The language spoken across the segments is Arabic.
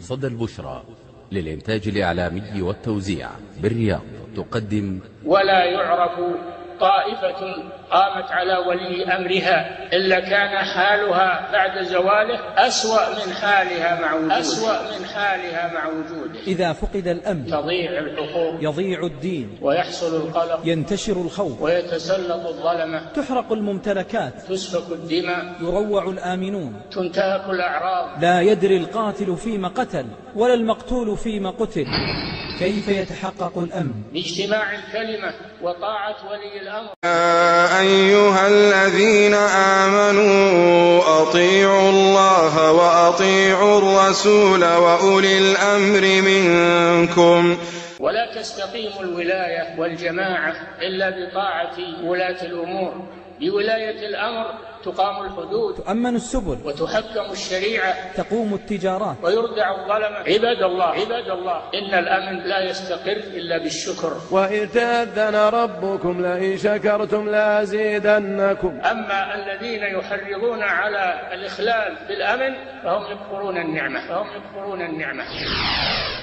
صدى البشرى للإنتاج الإعلامي والتوزيع بالرياض تقدم. ولا يعرف طائفة قامت على ولي أمرها إلا كان حالها بعد زواله أسوأ من حالها مع وجوده. أسوأ من حالها مع وجوده. إذا فقد الأمن تضيع الحقوق. يضيع الدين. ويحصل القلق. ينتشر الخوف. ويتسلط الظلمة تحرق الممتلكات. تسفك الدماء. يروع الآمنون. تنتهك الأعراض. لا يدري القاتل فيما قتل ولا المقتول فيما قتل. كيف يتحقق الأمن؟ باجتماع الكلمة وطاعة ولي الأمر. يا أيها الذين آمنوا أطيعوا الله وأطيعوا الرسول وأولي الأمر منكم. ولا تستقيم الولاية والجماعة إلا بطاعة ولاة الأمور. بولاية الأمر تقام الحدود تؤمن السبل. وتحكم الشريعة تقوم التجارات. ويردع الظلمة عباد الله. عباد الله. إن الأمن لا يستقر إلا بالشكر. وإذ تأذن ربكم لئن شكرتم لأزيدنكم. أما الذين يحرضون على الإخلال بالأمن فهم يكفرون النعمة. فهم يكفرون النعمة.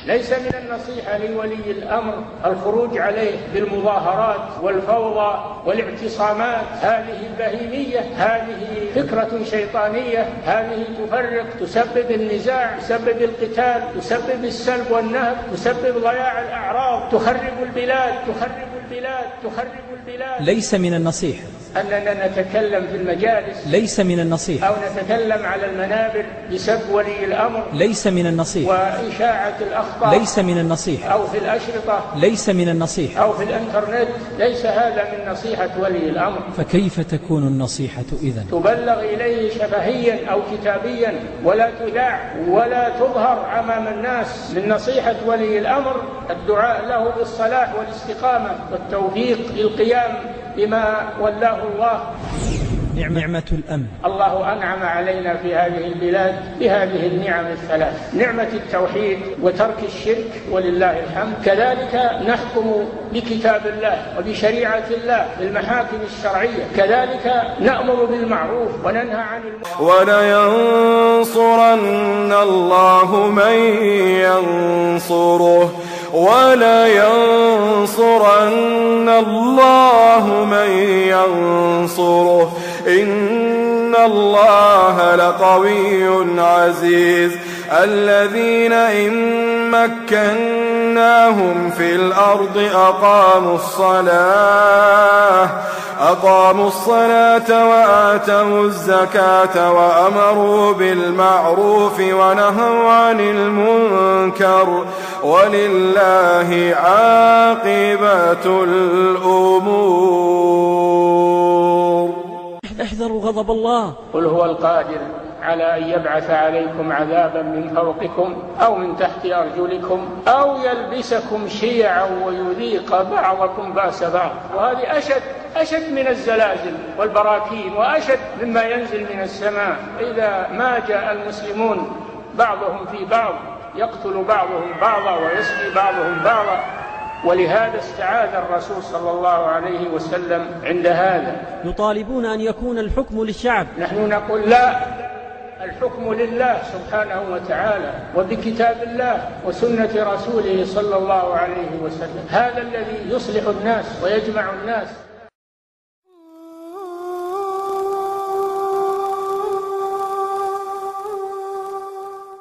ليس من النصيحة لولي الأمر الخروج عليه بالمظاهرات والفوضى والاعتصامات. هذه بهيمية هذه فكرة شيطانية هذه تفرق تسبب النزاع تسبب القتال تسبب السلب والنهب تسبب ضياع الأعراض تخرب البلاد تخرب البلاد تخرب البلاد. ليس من النصيحة أننا نتكلم في المجالس ليس من النصيحة أو نتكلم على المنابر بسب ولي الأمر ليس من النصيحة وإشاعة الأخبار ليس من النصيحة أو في الأشرطة ليس من النصيحة أو في الإنترنت. ليس هذا من نصيحة ولي الأمر. فكيف تكون النصيحة إذن؟ تبلغ إليه شفهيا أو كتابيا ولا تذاع ولا تظهر أمام الناس من نصيحة ولي الأمر. الدعاء له بالصلاح والاستقامة والتوفيق للقيام بما ولاه الله. نعمة الأمن. الله أنعم علينا في هذه البلاد بهذه النعم الثلاث. نعمة التوحيد وترك الشرك ولله الحمد. كذلك نحكم بكتاب الله وبشريعة الله بالمحاكم الشرعية. كذلك نأمر بالمعروف وننهى عن المنكر. ولينصرن الله من ينصره. ولينصرن الله من ينصره. إن الله لقوي عزيز. الذين إن مكناهم في الأرض أقاموا الصلاة أقاموا الصلاة وآتوا الزكاة وأمروا بالمعروف ونهوا عن المنكر. ولله عاقبة الأمور. غضب الله. قل هو القادر على أن يبعث عليكم عذابا من فوقكم أو من تحت أرجلكم أو يلبسكم شيعا ويذيق بعضكم بأس بعض. وهذه أشد أشد من الزلازل والبراكين وأشد مما ينزل من السماء. إذا ما جاء المسلمون بعضهم في بعض يقتل بعضهم بعضا ويسقي بعضهم بعضا. ولهذا استعاذ الرسول صلى الله عليه وسلم عند هذا. يطالبون أن يكون الحكم للشعب. نحن نقول لا الحكم لله سبحانه وتعالى وبكتاب الله وسنة رسوله صلى الله عليه وسلم. هذا الذي يصلح الناس ويجمع الناس.